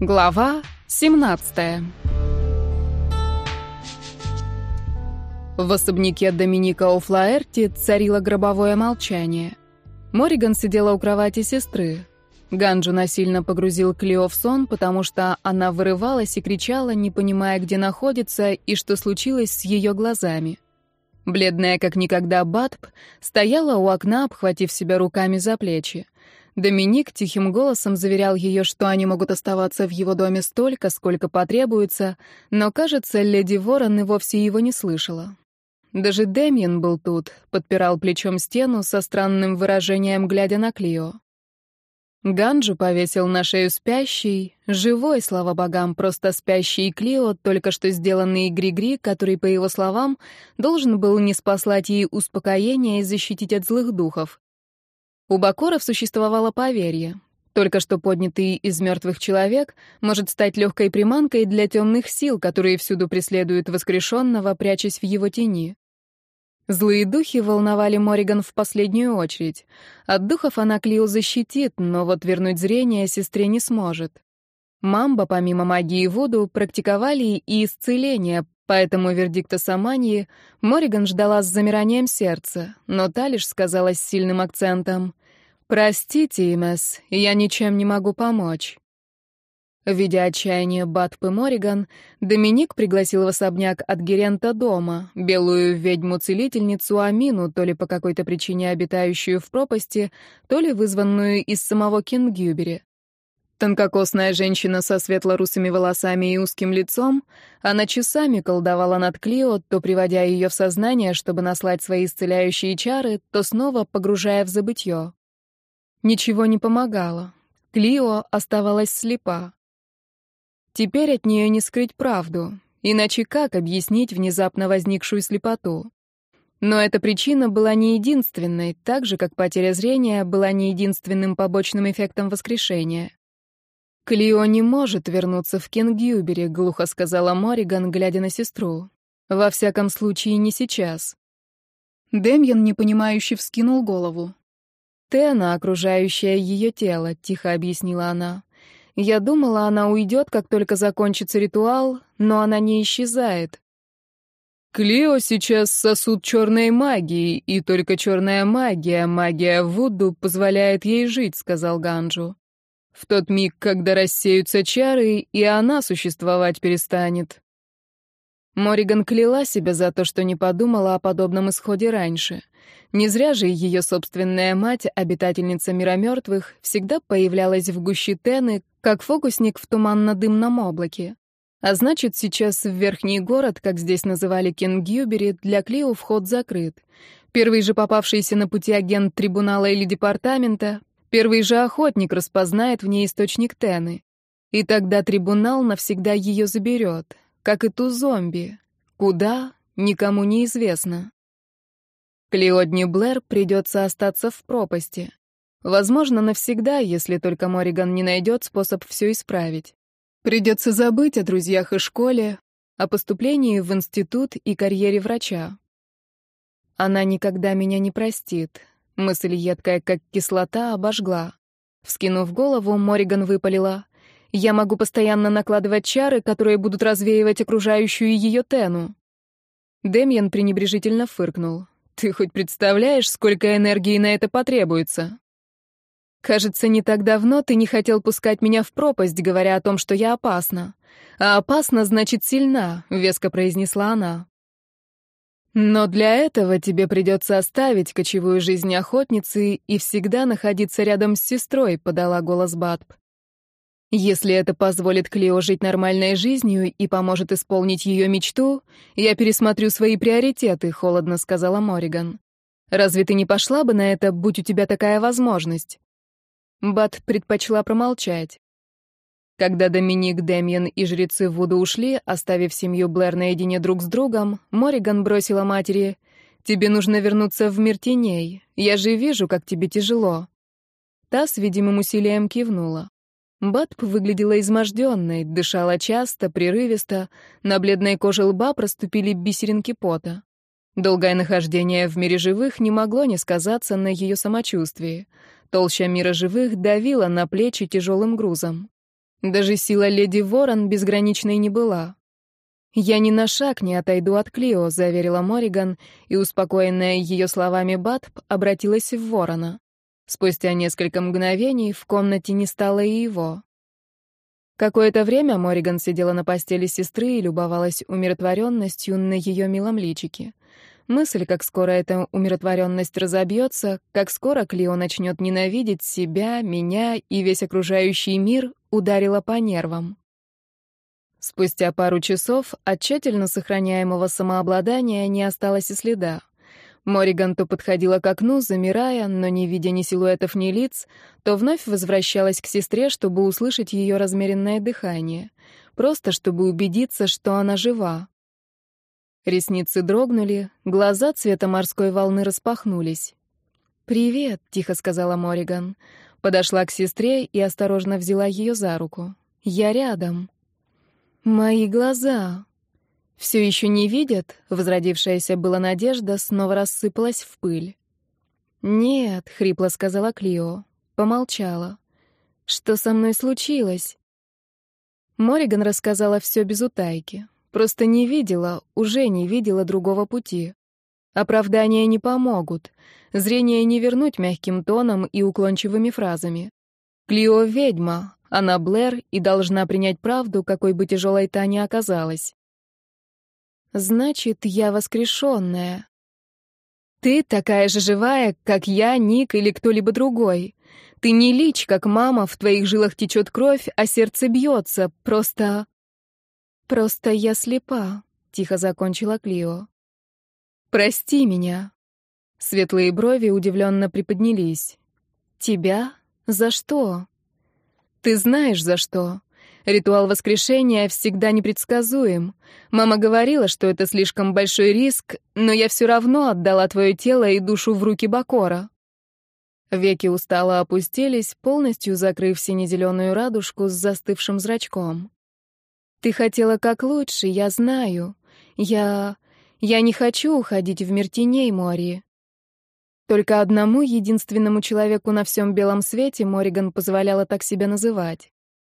Глава 17 В особняке Доминика О'Флаэрти царило гробовое молчание. Мориган сидела у кровати сестры. Ганджу насильно погрузил Клео в сон, потому что она вырывалась и кричала, не понимая, где находится и что случилось с ее глазами. Бледная как никогда Батб стояла у окна, обхватив себя руками за плечи. Доминик тихим голосом заверял ее, что они могут оставаться в его доме столько, сколько потребуется, но, кажется, леди Ворон и вовсе его не слышала. Даже Дэмиен был тут, подпирал плечом стену со странным выражением, глядя на Клио. Ганджу повесил на шею спящий, живой, слава богам, просто спящий Клио, только что сделанный Григри, который, по его словам, должен был не спаслать ей успокоение и защитить от злых духов. У Бакоров существовало поверье. Только что поднятый из мертвых человек может стать легкой приманкой для темных сил, которые всюду преследуют воскрешенного, прячась в его тени. Злые духи волновали Мориган в последнюю очередь. От духов она Клио защитит, но вот вернуть зрение сестре не сможет. Мамба, помимо магии Вуду, практиковали и исцеление, поэтому вердикта Самании Мориган ждала с замиранием сердца, но та лишь сказала с сильным акцентом «Простите, Имес, я ничем не могу помочь». Видя отчаяние Батпы Мориган, Доминик пригласил в особняк от Герента дома, белую ведьму-целительницу Амину, то ли по какой-то причине обитающую в пропасти, то ли вызванную из самого Кингюбери. Тонкокосная женщина со светло-русыми волосами и узким лицом, она часами колдовала над Клио, то приводя ее в сознание, чтобы наслать свои исцеляющие чары, то снова погружая в забытье. Ничего не помогало. Клио оставалась слепа. Теперь от нее не скрыть правду, иначе как объяснить внезапно возникшую слепоту? Но эта причина была не единственной, так же, как потеря зрения была не единственным побочным эффектом воскрешения. «Клио не может вернуться в Кенгюбери», — глухо сказала Мориган, глядя на сестру. «Во всяком случае, не сейчас». Демьян, непонимающе, вскинул голову. «Тена, окружающая ее тело», — тихо объяснила она. «Я думала, она уйдет, как только закончится ритуал, но она не исчезает». Клио сейчас сосуд черной магии, и только черная магия, магия Вуду, позволяет ей жить», — сказал Ганджу. В тот миг, когда рассеются чары, и она существовать перестанет. Мориган кляла себя за то, что не подумала о подобном исходе раньше. Не зря же ее собственная мать, обитательница мира мертвых, всегда появлялась в гуще Тены, как фокусник в туманно-дымном облаке. А значит, сейчас в верхний город, как здесь называли Кенгюбери, для Клио вход закрыт. Первый же попавшийся на пути агент трибунала или департамента Первый же охотник распознает в ней источник Тены. И тогда трибунал навсегда ее заберет, как и ту зомби. Куда — никому не известно. Клеодни Блэр придется остаться в пропасти. Возможно, навсегда, если только Мориган не найдет способ все исправить. Придется забыть о друзьях и школе, о поступлении в институт и карьере врача. Она никогда меня не простит, Мысль едкая, как кислота, обожгла. Вскинув голову, Мориган выпалила. «Я могу постоянно накладывать чары, которые будут развеивать окружающую ее тену». Демьян пренебрежительно фыркнул. «Ты хоть представляешь, сколько энергии на это потребуется?» «Кажется, не так давно ты не хотел пускать меня в пропасть, говоря о том, что я опасна. А опасна значит сильна», — веско произнесла она. Но для этого тебе придется оставить кочевую жизнь охотницы и всегда находиться рядом с сестрой, подала голос Батб. Если это позволит Клео жить нормальной жизнью и поможет исполнить ее мечту, я пересмотрю свои приоритеты, холодно сказала Мориган. Разве ты не пошла бы на это, будь у тебя такая возможность? Бат предпочла промолчать. Когда Доминик, Дэмьен и жрецы Вуду ушли, оставив семью Блэр наедине друг с другом, Мориган бросила матери «Тебе нужно вернуться в мир теней. Я же вижу, как тебе тяжело». Та с видимым усилием кивнула. Батп выглядела изможденной, дышала часто, прерывисто, на бледной коже лба проступили бисеринки пота. Долгое нахождение в мире живых не могло не сказаться на ее самочувствии. Толща мира живых давила на плечи тяжелым грузом. Даже сила леди Ворон безграничной не была. «Я ни на шаг не отойду от Клио», — заверила Мориган, и, успокоенная ее словами Батб, обратилась в Ворона. Спустя несколько мгновений в комнате не стало и его. Какое-то время Мориган сидела на постели сестры и любовалась умиротворенностью на ее милом личике. Мысль, как скоро эта умиротворенность разобьется, как скоро Клио начнет ненавидеть себя, меня и весь окружающий мир, ударила по нервам. Спустя пару часов от тщательно сохраняемого самообладания не осталось и следа. Мориган то подходила к окну, замирая, но не видя ни силуэтов, ни лиц, то вновь возвращалась к сестре, чтобы услышать ее размеренное дыхание, просто чтобы убедиться, что она жива. Ресницы дрогнули, глаза цвета морской волны распахнулись. «Привет», — тихо сказала Мориган. Подошла к сестре и осторожно взяла ее за руку. «Я рядом». «Мои глаза», все еще не видят?» — возродившаяся была надежда снова рассыпалась в пыль. «Нет», — хрипло сказала Клио. Помолчала. «Что со мной случилось?» Мориган рассказала все без утайки. Просто не видела, уже не видела другого пути. Оправдания не помогут. Зрение не вернуть мягким тоном и уклончивыми фразами. Клио — ведьма, она Блэр и должна принять правду, какой бы тяжелой та ни оказалась. Значит, я воскрешенная. Ты такая же живая, как я, Ник или кто-либо другой. Ты не лич, как мама, в твоих жилах течет кровь, а сердце бьется. Просто... Просто я слепа, — тихо закончила Клио. Прости меня. Светлые брови удивленно приподнялись. Тебя? За что? Ты знаешь, за что. Ритуал воскрешения всегда непредсказуем. Мама говорила, что это слишком большой риск, но я все равно отдала твое тело и душу в руки Бакора. Веки устало опустились, полностью закрыв сине-зеленую радужку с застывшим зрачком. Ты хотела как лучше, я знаю. Я... я не хочу уходить в мир теней, Мори. Только одному единственному человеку на всем белом свете Мориган позволяла так себя называть.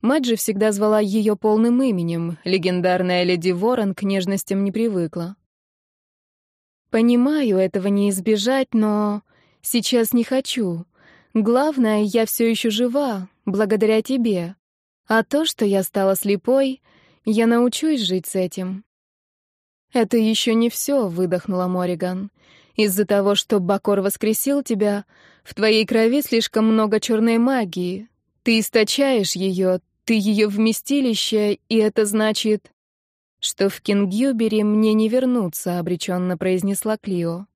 Мать же всегда звала ее полным именем, легендарная леди Ворон к нежностям не привыкла. Понимаю, этого не избежать, но сейчас не хочу. Главное, я все еще жива, благодаря тебе. А то, что я стала слепой, я научусь жить с этим. Это еще не все, выдохнула Мориган. Из-за того, что Бакор воскресил тебя, в твоей крови слишком много черной магии. Ты источаешь ее, ты ее вместилище, и это значит, что в Кингюбере мне не вернуться, обреченно произнесла Клио.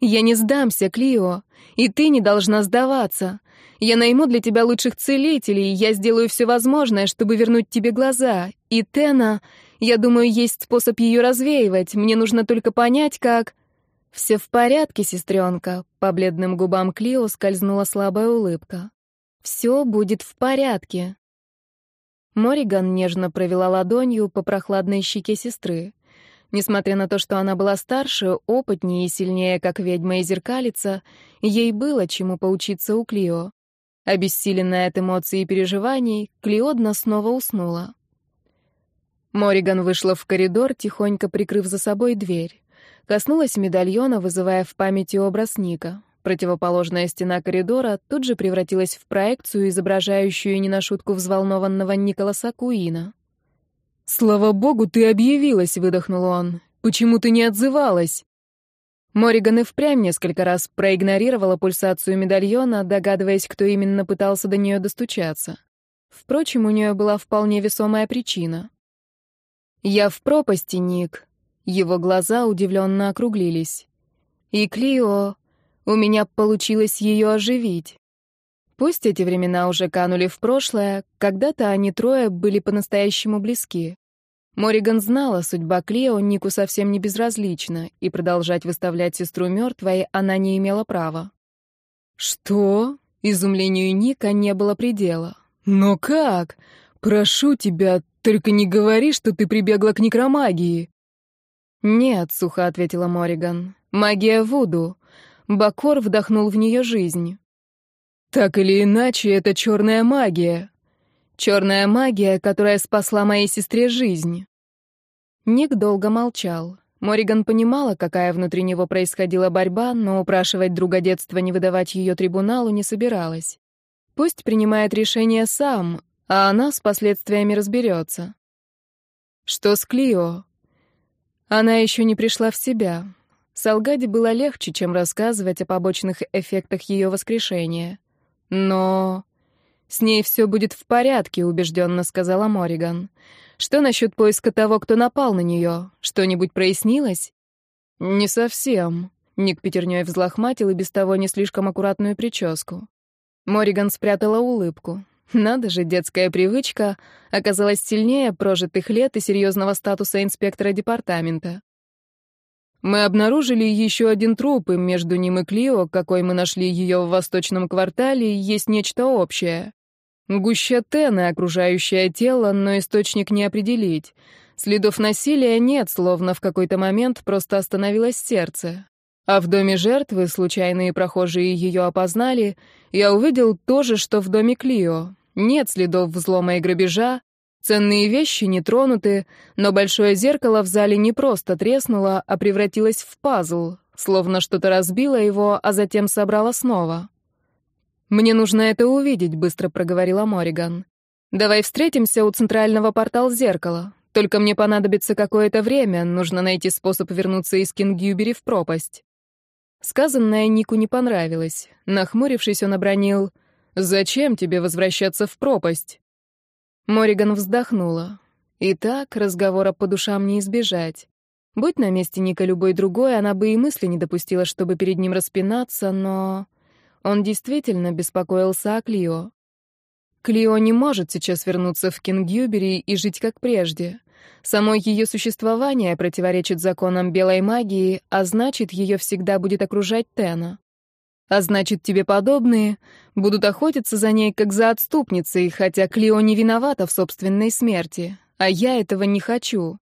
Я не сдамся, Клио, и ты не должна сдаваться. Я найму для тебя лучших целителей, я сделаю все возможное, чтобы вернуть тебе глаза. И Тена, я думаю, есть способ ее развеивать. Мне нужно только понять, как... Все в порядке, сестренка. По бледным губам Клио скользнула слабая улыбка. Все будет в порядке. Мориган нежно провела ладонью по прохладной щеке сестры. Несмотря на то, что она была старше, опытнее и сильнее, как ведьма и зеркалица, ей было чему поучиться у Клио. Обессиленная от эмоций и переживаний, Клиодна снова уснула. Мориган вышла в коридор, тихонько прикрыв за собой дверь. Коснулась медальона, вызывая в памяти образ Ника. Противоположная стена коридора тут же превратилась в проекцию, изображающую не на шутку взволнованного Николаса Куина. «Слава богу, ты объявилась!» — выдохнул он. «Почему ты не отзывалась?» Мориган и впрямь несколько раз проигнорировала пульсацию медальона, догадываясь, кто именно пытался до нее достучаться. Впрочем, у нее была вполне весомая причина. «Я в пропасти, Ник». Его глаза удивленно округлились. «И Клио...» У меня получилось ее оживить. Пусть эти времена уже канули в прошлое, когда-то они трое были по-настоящему близки. Мориган знала, судьба Клео Нику совсем не безразлична, и продолжать выставлять сестру мертвой она не имела права. «Что?» — изумлению Ника не было предела. «Но как? Прошу тебя, только не говори, что ты прибегла к некромагии». «Нет», — сухо ответила Мориган. «Магия Вуду. Бакор вдохнул в нее жизнь. Так или иначе, это черная магия. Черная магия, которая спасла моей сестре жизнь. Ник долго молчал. Мориган понимала, какая внутри него происходила борьба, но упрашивать друга детства не выдавать ее трибуналу не собиралась. Пусть принимает решение сам, а она с последствиями разберется. Что с Клио? Она еще не пришла в себя. Солгать было легче, чем рассказывать о побочных эффектах ее воскрешения. Но... «С ней все будет в порядке», — убежденно сказала Мориган. «Что насчет поиска того, кто напал на нее? Что-нибудь прояснилось?» «Не совсем», — Ник пятерней взлохматил и без того не слишком аккуратную прическу. Мориган спрятала улыбку. Надо же, детская привычка оказалась сильнее прожитых лет и серьезного статуса инспектора департамента. Мы обнаружили еще один труп, и между ним и Клио, какой мы нашли ее в восточном квартале, есть нечто общее. Гуща тены, окружающее тело, но источник не определить. Следов насилия нет, словно в какой-то момент просто остановилось сердце. А в доме жертвы, случайные прохожие ее опознали, я увидел то же, что в доме Клио. Нет следов взлома и грабежа, ценные вещи не тронуты, но большое зеркало в зале не просто треснуло, а превратилось в пазл, словно что-то разбило его, а затем собрало снова. «Мне нужно это увидеть», — быстро проговорила Мориган. «Давай встретимся у центрального портала зеркала. Только мне понадобится какое-то время, нужно найти способ вернуться из Кингюбери в пропасть». Сказанное Нику не понравилось. Нахмурившись, он обронил «Зачем тебе возвращаться в пропасть?» Мориган вздохнула. Итак, разговора по душам не избежать. Будь на месте Ника любой другой, она бы и мысли не допустила, чтобы перед ним распинаться, но... Он действительно беспокоился о Клио. Клио не может сейчас вернуться в Кингюбери и жить как прежде. Само ее существование противоречит законам белой магии, а значит, ее всегда будет окружать Тена. А значит, тебе подобные будут охотиться за ней как за отступницей, хотя Клио не виновата в собственной смерти, а я этого не хочу.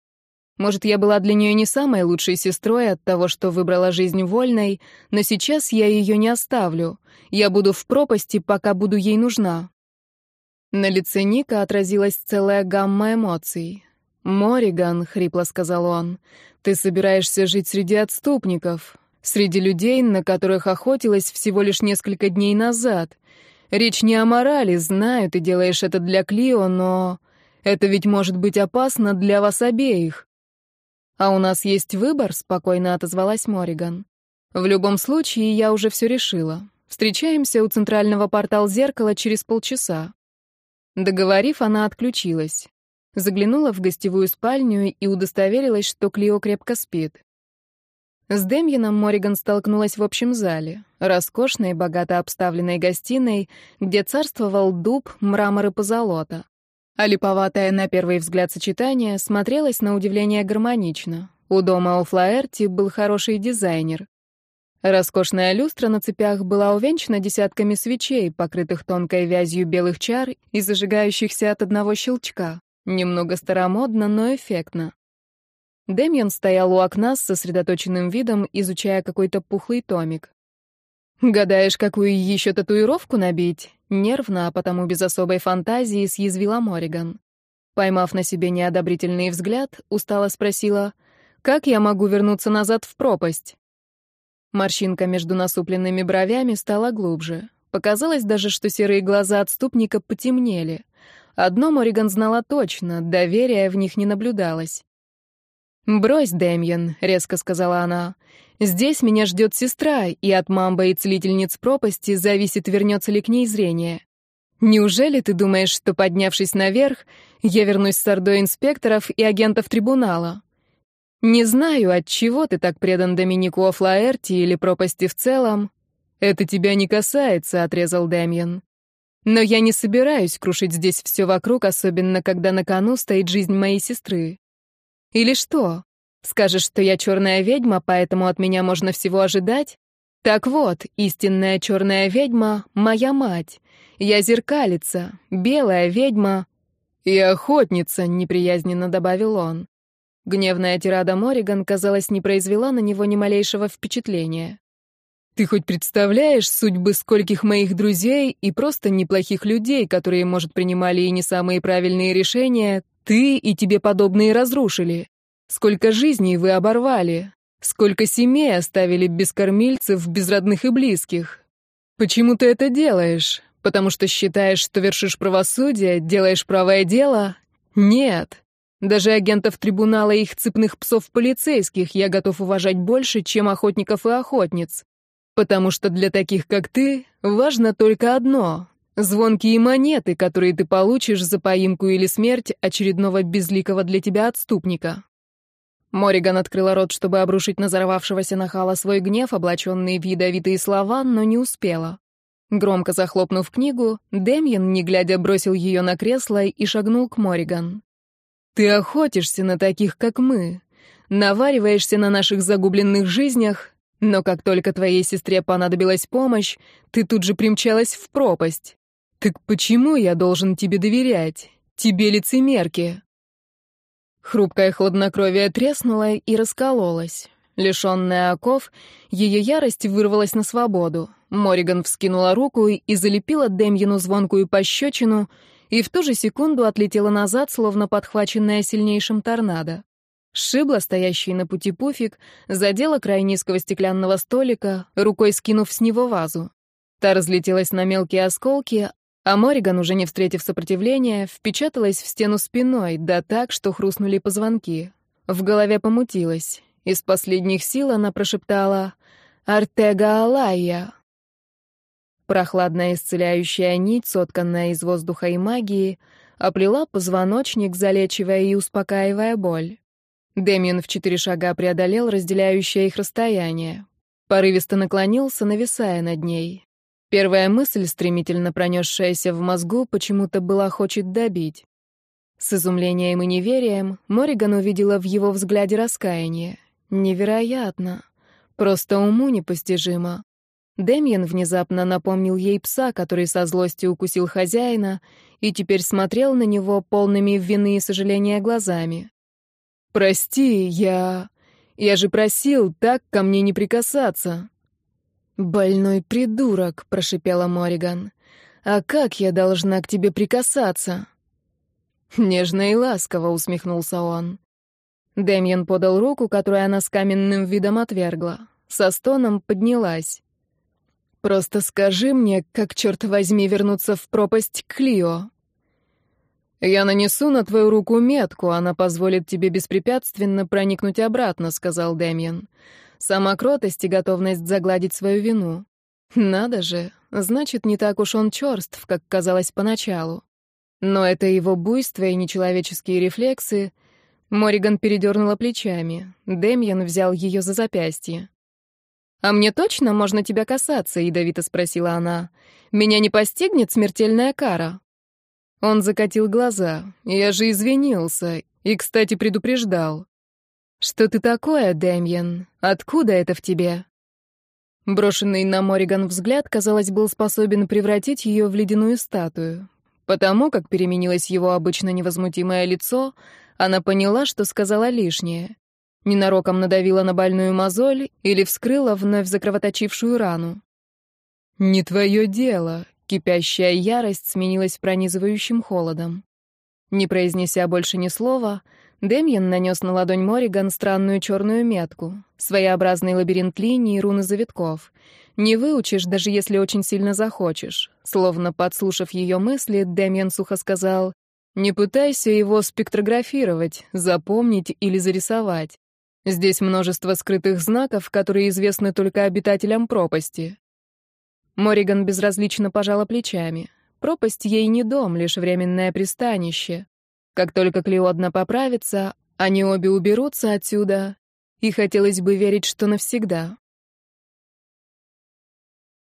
Может, я была для нее не самой лучшей сестрой от того, что выбрала жизнь вольной, но сейчас я ее не оставлю. Я буду в пропасти, пока буду ей нужна. На лице Ника отразилась целая гамма эмоций. «Мориган», — хрипло сказал он, — «ты собираешься жить среди отступников, среди людей, на которых охотилась всего лишь несколько дней назад. Речь не о морали, знаю, ты делаешь это для Клио, но это ведь может быть опасно для вас обеих». «А у нас есть выбор», — спокойно отозвалась Мориган. «В любом случае, я уже все решила. Встречаемся у центрального портала зеркала через полчаса». Договорив, она отключилась. Заглянула в гостевую спальню и удостоверилась, что Клио крепко спит. С Демьяном Мориган столкнулась в общем зале, роскошной, богато обставленной гостиной, где царствовал дуб, мрамор и позолота. А липоватое на первый взгляд сочетание смотрелось на удивление гармонично. У дома у Флаэрти был хороший дизайнер. Роскошная люстра на цепях была увенчана десятками свечей, покрытых тонкой вязью белых чар и зажигающихся от одного щелчка. Немного старомодно, но эффектно. Демьян стоял у окна с сосредоточенным видом, изучая какой-то пухлый томик. «Гадаешь, какую еще татуировку набить?» Нервно, а потому без особой фантазии, съязвила Мориган. Поймав на себе неодобрительный взгляд, устало спросила, «Как я могу вернуться назад в пропасть?» Морщинка между насупленными бровями стала глубже. Показалось даже, что серые глаза отступника потемнели. Одно Мориган знала точно, доверия в них не наблюдалось. «Брось, Дэмьен», — резко сказала она. «Здесь меня ждет сестра, и от мамба и целительниц пропасти зависит, вернется ли к ней зрение. Неужели ты думаешь, что, поднявшись наверх, я вернусь с ордой инспекторов и агентов трибунала? Не знаю, от чего ты так предан Доминику Офлаэрти или пропасти в целом. Это тебя не касается», — отрезал Дэмьен. Но я не собираюсь крушить здесь все вокруг, особенно когда на кону стоит жизнь моей сестры. Или что? Скажешь, что я черная ведьма, поэтому от меня можно всего ожидать? Так вот, истинная черная ведьма — моя мать. Я зеркалица, белая ведьма и охотница, неприязненно добавил он. Гневная тирада Мориган, казалось, не произвела на него ни малейшего впечатления. Ты хоть представляешь судьбы скольких моих друзей и просто неплохих людей, которые, может, принимали и не самые правильные решения, ты и тебе подобные разрушили? Сколько жизней вы оборвали? Сколько семей оставили без кормильцев, без родных и близких? Почему ты это делаешь? Потому что считаешь, что вершишь правосудие, делаешь правое дело? Нет. Даже агентов трибунала и их цепных псов полицейских я готов уважать больше, чем охотников и охотниц. Потому что для таких, как ты, важно только одно — звонкие монеты, которые ты получишь за поимку или смерть очередного безликого для тебя отступника. Мориган открыла рот, чтобы обрушить на взорвавшегося нахала свой гнев, облаченный в ядовитые слова, но не успела. Громко захлопнув книгу, Демьян, не глядя, бросил ее на кресло и шагнул к Мориган. «Ты охотишься на таких, как мы, навариваешься на наших загубленных жизнях, но как только твоей сестре понадобилась помощь, ты тут же примчалась в пропасть. Так почему я должен тебе доверять? Тебе лицемерки?» Хрупкое хладнокровие треснуло и раскололось. Лишенная оков, ее ярость вырвалась на свободу. Мориган вскинула руку и залепила Демьину звонкую пощечину, и в ту же секунду отлетела назад, словно подхваченная сильнейшим торнадо. Шибла стоящий на пути пуфик, задела край низкого стеклянного столика, рукой скинув с него вазу. Та разлетелась на мелкие осколки, а Мориган, уже не встретив сопротивления, впечаталась в стену спиной, да так, что хрустнули позвонки. В голове помутилась. Из последних сил она прошептала «Артега Алайя». Прохладная исцеляющая нить, сотканная из воздуха и магии, оплела позвоночник, залечивая и успокаивая боль. Дэмиен в четыре шага преодолел разделяющее их расстояние. Порывисто наклонился, нависая над ней. Первая мысль, стремительно пронесшаяся в мозгу, почему-то была хочет добить. С изумлением и неверием Мориган увидела в его взгляде раскаяние. Невероятно. Просто уму непостижимо. Демьян внезапно напомнил ей пса, который со злостью укусил хозяина, и теперь смотрел на него полными вины и сожаления глазами. «Прости, я... Я же просил так ко мне не прикасаться». «Больной придурок», — прошипела Мориган. «А как я должна к тебе прикасаться?» Нежно и ласково усмехнулся он. Демьян подал руку, которую она с каменным видом отвергла. Со стоном поднялась. «Просто скажи мне, как, черт возьми, вернуться в пропасть Клио?» «Я нанесу на твою руку метку, она позволит тебе беспрепятственно проникнуть обратно», — сказал Дэмиан. «Сама кротость и готовность загладить свою вину. Надо же, значит, не так уж он черств, как казалось поначалу. Но это его буйство и нечеловеческие рефлексы...» Мориган передернула плечами. Дэмьен взял ее за запястье. «А мне точно можно тебя касаться?» — ядовито спросила она. «Меня не постигнет смертельная кара?» Он закатил глаза. Я же извинился. И, кстати, предупреждал. «Что ты такое, Дэмьен? Откуда это в тебе?» Брошенный на Мориган взгляд, казалось, был способен превратить ее в ледяную статую. Потому как переменилось его обычно невозмутимое лицо, она поняла, что сказала лишнее. Ненароком надавила на больную мозоль или вскрыла вновь закровоточившую рану. «Не твое дело», Кипящая ярость сменилась пронизывающим холодом. Не произнеся больше ни слова, Демьян нанес на ладонь Мориган странную черную метку, своеобразный лабиринт линий и руны завитков. Не выучишь, даже если очень сильно захочешь. Словно подслушав ее мысли, Демьян сухо сказал, «Не пытайся его спектрографировать, запомнить или зарисовать. Здесь множество скрытых знаков, которые известны только обитателям пропасти. Мориган безразлично пожала плечами. Пропасть ей не дом, лишь временное пристанище. Как только Клеодна поправится, они обе уберутся отсюда, и хотелось бы верить, что навсегда.